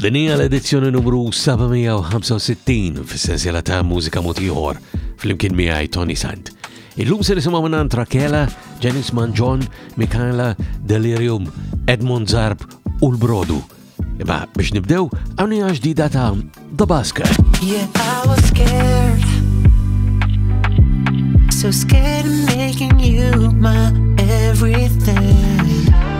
Din hija l-edizzjoni numru 765 fis-sensiela ta' Mużika Mod Ieħor flimkien miegħi Tony Sant. Illum se nisimgħu minn Rakela, Janice Manġon, Mikaela, Delirium, Edmond Zarb u l-Brodu. Imma biex nibdew, għamni għax di data The Basker. Yeah, I was scared. So scared of making you my everything.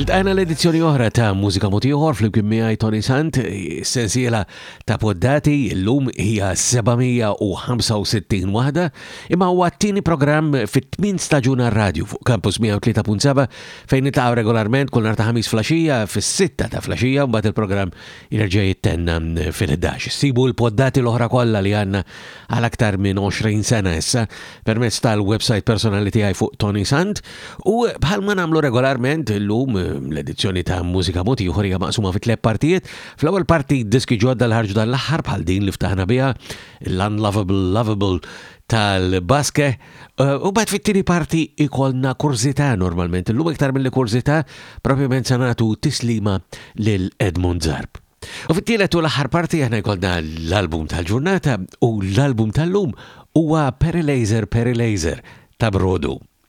Iltqajna l-edizzjoni oħra ta' Mużika Motiħor fl-imkien miegħi Tony Sant, sensiela ta' poddati illum hija 765 waħda, imma huwa t-tieni programm fit-tmin staġuna radio fuq Campus 103.7 fejn nitlaqgħu regolarment kull nhar ta' ħamis flaxija fis-sitta ta' flaxija mbagħad il-programm jerġa' jittenna mm, fil-11. Sibu l-poddati l-oħra kollha li għandna għal aktar minn 20 sena issa permezz tal-website personali tiegħi fuq Tony Sant u bħalma nagħmlu regolarment illum mm, l-edizzjoni ta' Mużika Mod ieħor hija maqsuma fi tliet partijiet. Fl-ewwel parti diski ġodda l-ħarġu dan l-aħħar bħal din li ftaħna biha l-Unlovable Lovable tal-Baske, eh, u bad fit-tieni parti ikolna kurzita normalment, illum iktar mill kurzita propjament sanatu tislima lil Edmund Zarb. U fit-tielet u l-aħħar parti aħna jkollna l-album tal-ġurnata u l-album tal-lum huwa Perilaser Perilaser ta' Brodu.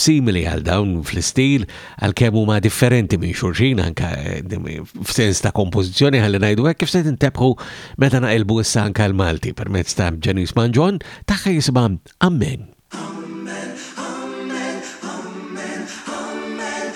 simili għal dawn fl-istil, għalkemm huma differenti minn xulxin anka eh, f'sens ta' kompożizzjoni ħalli ngħidu hekk kif se tintebħu meta naqilbu issa anka l-Malti permezz ta' Ġenis Manġon tagħha jisma' Amen. Amen, amen, amen, amen,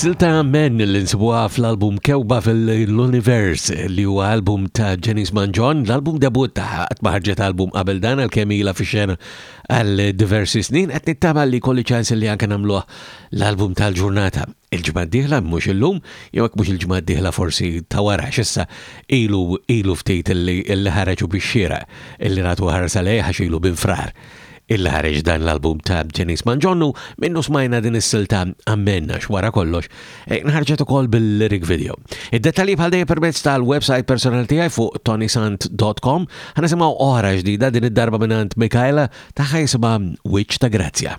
Silta Men li nsibuha fl-album Kewba fil-Univers li huwa album ta' Janice Manġon, l-album debut ta' qatt ma ħarġet album qabel dan għal kemm ilha fix-xena għal diversi snin qed nittama li kolli ċans li anke nagħmluh l-album tal-ġurnata. Il-ġimgħa d-dieħla mhux illum, jew hekk mhux il-ġimgħa d-dieħla forsi ta' wara x'issa ilu ilu ftit li ħareġu bix-xira illi nagħtu ħarsa lejh għax ilu bin frar. Illa ħareġ dan l-album ta' Janice Mangion u minnu smajna din is-silta Ammen għax wara kollox eh, nħarġet ukoll bil-lyric video. Id-dettalji bħal dejjem permezz tal-website personali tiegħi fuq tonysant.com ħanisimgħu oħra ġdida din id-darba mingħand Mikaela taħħa jisimha Wiċċ ta' Grazzja.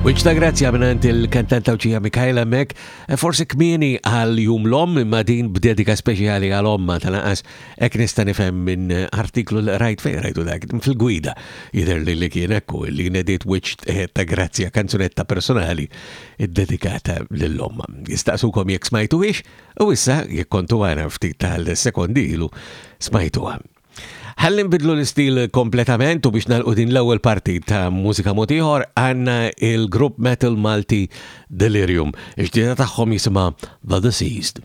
Wiċċ ta' grazzja minant il-kantant tawċija Mikajla Mek, e forsi kmieni għal jum l-om imma din b'dedika speċjali għal omma ta' naqas ek nista' nifhem minn artiklu li rajt fejn rajtu dak fil-gwida jidher li li kien ekku li nedit wiċċ e, ta' grazzja kanzunetta personali id-dedikata lill-omma. Jistaqsukom jekk smajtu ix u issa jekk kontu għara ftit tal-sekondi ilu smajtuha. Ħalli nbidlu l-istil kompletament u biex nalqu din l-ewwel parti ta' mużika mod ieħor għandna il-grupp metal Malti Delirium. Ix-ġdida tagħhom jisimha The Deceased.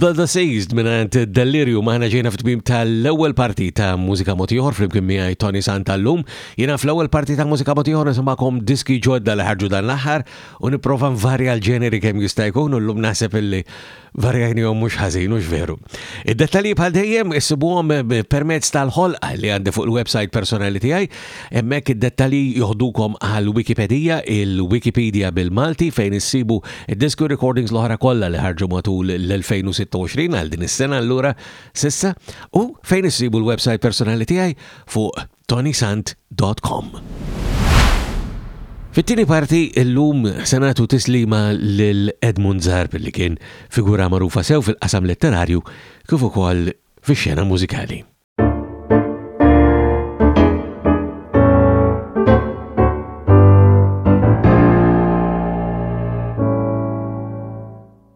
Obda da Seized minant Delirium maħna ġejna f'tbim tal-ewwel parti ta' Mużika Motiħor flimkien miegħi Tony Santa llum. Jiena fl-ewwel parti ta' Mużika Motiħor nisimgħakom diski ġodda li ħarġu dan l-aħħar u nipprova nvarja l-ġeneri kemm jista' jkun u llum naħseb illi Varjajnihom mhux ħażin, hux veru? Id-dettalji bħal dejjem issibuhom eh, permezz tal-ħolqa li għandi fuq il-website personali tiegħi. Hemmhekk id-dettalji joħdukom għal Wikipedia, il-Wikipedia bil-Malti fejn issibu disku recordings l-oħra kollha li ħarġu matul l-2026 għal din is-sena allura sissa u fejn issibu l-website personali tiegħi fuq tonysant dot com. Fit-tieni parti illum se nagħtu tislima lil Edmund Zarb li kien figura magħrufa sew fil-qasam letterarju kif ukoll fix-xena mużikali.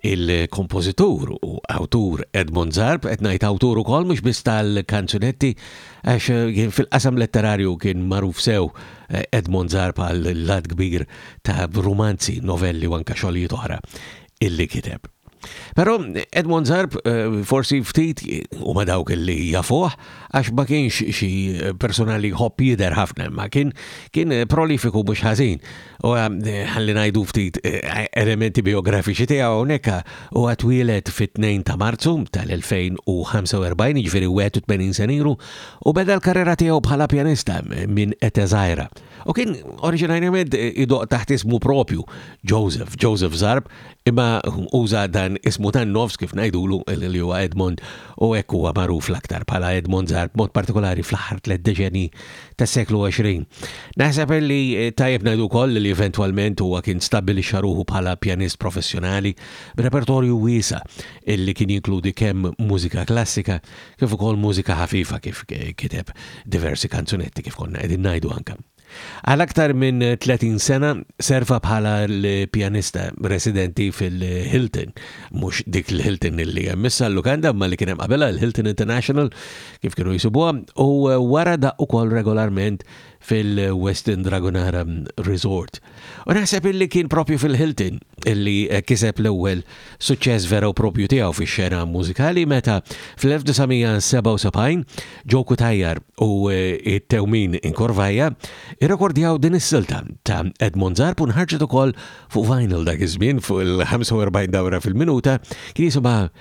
Il-kompożitur u awtur Edmond Zarb, qed ngħid awtur ukoll mhux biss tal-kanzunetti, għax kien fil-qasam letterarju kien magħruf sew eh, Edmond Zarb għal lat kbir ta' rumanzi, novelli u anke xogħlijiet oħra illi kiteb. Però Edmond Zarb eh, forsi ftit u ma dawk li jafuh għax ma kienx xi personali ħobb jider ħafna, ma kien kien prolifiku mhux ħażin U ħalli ngħidu ftit eh, elementi biografiċi tiegħu hawnhekk u għatwielet fit-2 ta' Marzu tal-2045, jiġifieri 81 seniru, u beda l-karriera tiegħu bħala pjanista minn eta żgħira. U kien oriġinarjament eh, idoq taħt ismu propju, Joseph, Joseph Zarb, imma uża dan ismu tan nofs kif ngħidulu li huwa Edmond u hekk huwa magħruf l-aktar bħala Edmond Zarb, mod partikolari fl-aħħar tliet deċenji tas-seklu 20. Naħseb li eh, tajjeb ngħidu wkoll li eventwalment huwa kien stabbilixxa ruħu bħala pjanist professjonali b'repertorju wiesa' illi kien jinkludi kemm mużika klassika kif ukoll mużika ħafifa kif eh, kiteb diversi kanzunetti kif konna qegħdin ngħidu anke. Għal aktar minn 30 sena serfa bħala l-pjanista residenti fil-Hilton, mhux dik l-Hilton li hemm issa l-lukanda ma li kien hemm qabela l-Hilton International kif kienu jsibuha, u wara daqq ukoll regolarment fil-Westin Dragonara Resort. U naħseb illi kien propju fil-Hilton illi kiseb l-ewwel suċċess vera u propju tiegħu fix-xena mużikali meta fl-1977 Joe Cutajar u it-Tewmin Inkorvajja irrekordjaw din is-silta ta' Edmond Zarb u nħarġet ukoll fuq vinyl dak iż-żmien fuq il-45 dawra fil-minuta kien jisimha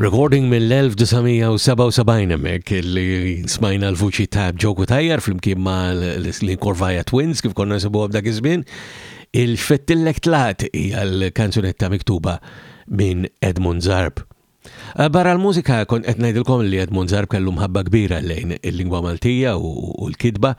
Recording mill-1977 hemmhekk li smajna l-vuċi ta' Joe Kutajjar flimkien ma' l-Korvaja Twins kif konna nsibuha f'dak iż-żmien. Il-Xfettillek Tlat hija l-kanzunetta miktuba minn Edmund Zarb. Eh, barra l-mużika kont qed ngħidilkom li Edmund Zarb kellu mħabba kbira lejn il-lingwa Maltija u l-kitba.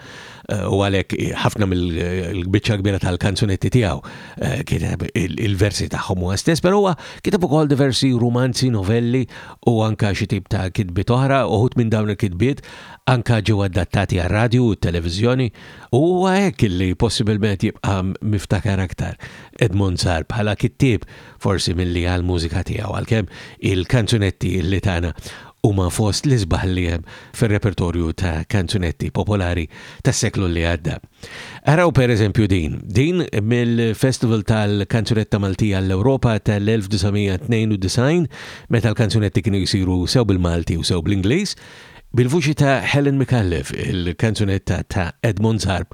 u għalhekk ħafna mill-biċċa kbira tal-kanzunetti tiegħu eh, kiteb il-versi tagħhom huwa stess, però huwa kiteb ukoll diversi rumanzi, novelli u anka xi tip ta' kitbiet oħra, uħut minn dawn il-kitbiet anka ġew adattati għal radju u televizjoni u huwa hekk li possibilment jibqa' miftakar aktar Edmond Sar bħala kittieb forsi milli għall-mużika tiegħu, għalkemm il-kanzunetti li tana huma fost l-isbaħ li hemm fir-repertorju ta' kanzunetti popolari tas-seklu li għadda. Araw per eżempju din, din mill-Festival tal-Kanzunetta Maltija l-Ewropa tal-1992 meta l-kanzunetti kienu jisiru sew bil-Malti u sew bl-Ingliż, bil-vuċi ta' Helen Micallef, il-kanzunetta ta' Edmond Zarb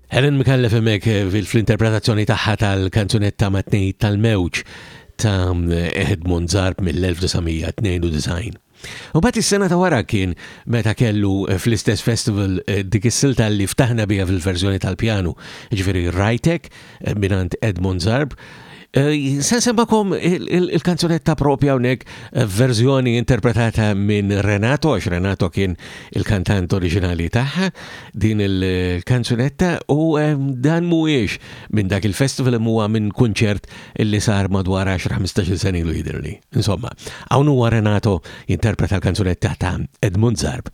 Helen Micallef hemmhekk eh, fl-interpretazzjoni tagħha tal-kanzunetta ma' tnejt tal-mewġ ta' eh, Edmund Zarb mill-1992. U bat is-sena ta' wara kien meta kellu eh, fl-istess festival dik is-silta li ftaħna bija fil-verżjoni tal-pjanu, ġifieri Rajtek minant Edmund Zarb, Eh, se semmakom il-kanzunetta propja unek eh, verżjoni interpretata minn Renato, għax Renato kien il-kantant oriġinali taħħa din il-kanzunetta u eh, dan muwiex minn dak il-festival muwa minn kunċert illi sar madwar 10-15 sani lu jidirli. Insomma, għawnu huwa Renato interpreta l-kanzunetta ta' Edmund Zarb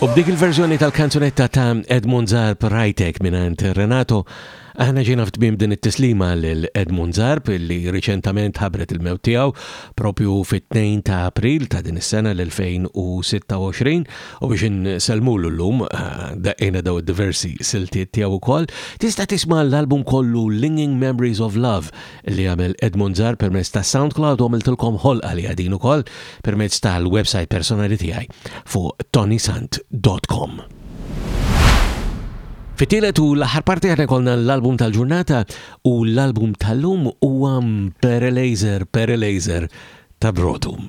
U b'dik il-verżjoni tal-kanzunetta ta' Edmund Zarb Rajtek mingħand Renato, aħna ġejna f'tmiem din it-tislima lil Edmund Zarb li riċentament ħabbret il-mewt tiegħu propju fit-2 ta' April ta' din is-sena l-2026 u biex insellmulu llum daqqejna daw diversi siltiet tiegħu wkoll. Tista' tisma' l-album kollu Linging Memories of Love li għamel Edmond Zarr permezz ta' SoundCloud u għamiltilkom ħolqa li din ukoll permezz tal-website personali tiegħi fuq tonysant.com. Fittilet u l-aħħar parti ħana kolna l-album tal-ġurnata u l-album tal-lum u għam Perelaser, Perelaser ta' Brotum.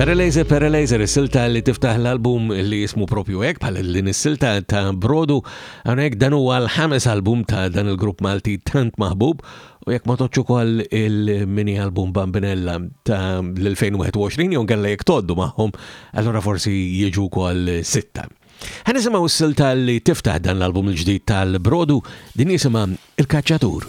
Perelejzer Perelejzer, is-silta li tiftaħ l-album li jismu propju hekk bħal din is-silta ta' Brodu, hawnhekk dan huwa l-ħames album ta' dan il-grupp Malti tant maħbub U jekk ma toċċ ukoll il-mini album Bambinella ta' l-2021 jew kella jekk toddu magħhom, allura forsi jiġu wkoll sitta. Ħa nisimgħu s-silta li tiftaħ dan l-album il-ġdid tal-Brodu din jisimha Il-Kaċċatur.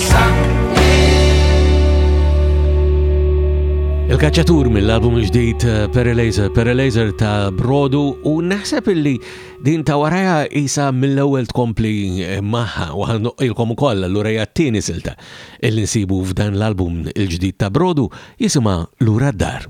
Il-kaċċatur mill-album ġdid eh, Perelaser, Perelaser ta' Brodu u naħseb illi din ta' waraja isa mill-ewwel tkompli eh, maħħa u ħanqilkom ukoll l-urejja t-tieni silta illi nsibu f'dan l-album il-ġdid ta' Brodu jisimha Lura d-dar.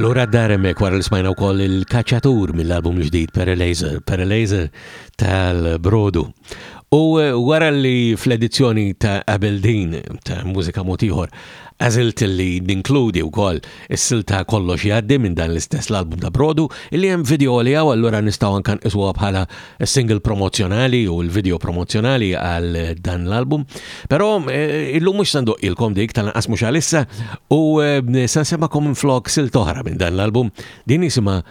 Lura d-dar emmek wara li smajna wkoll il-kaċċatur mill-album ġdid Paralaser, Paralaser tal-Brodu. U eh, wara li fl-edizzjoni ta' qabel din ta' mużika motiħor Għażilt li ninkludi wkoll is-silta 'Kollox Jgħaddi' minn dan l-istess l-album ta' Brodu, li hemm video għaliha u allura nistgħu anke nqisuha bħala single promozzjonali u l-video promozzjonali għal dan l-album. Però illum mhux se ndoqqilkom dik, tal-anqas mhux għalissa, u se nsemgħakom minflok silta oħra minn dan l-album, din jisimha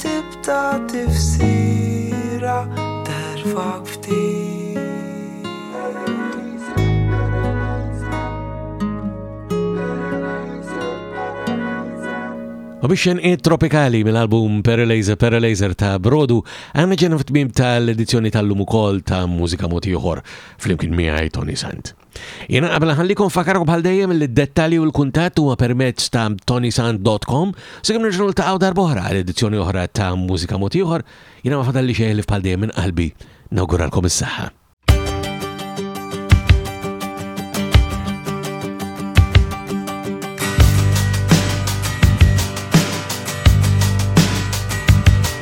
Tibta tifsira terfak ftit. U biex jenqiet tropikali mill-album Paralaser Paralaser ta' Brodu, għanna ġena f'tmim tal-edizzjoni tal-lum ukoll ta' mużika moti oħor fl-imkien miegħi Tony Sant. Jena qabel ħallikom fakarok bħal dejjem li d-dettali u l-kuntatt huwa permezz ta' tonisand.com sakemm nerġgħu niltaqgħu darb'oħra għal edizzjoni oħra ta' Mużika Mod Ieħor, jiena ma fadalli xejn li bħal dejjem minn qalbi nawguralkom is-saħħa.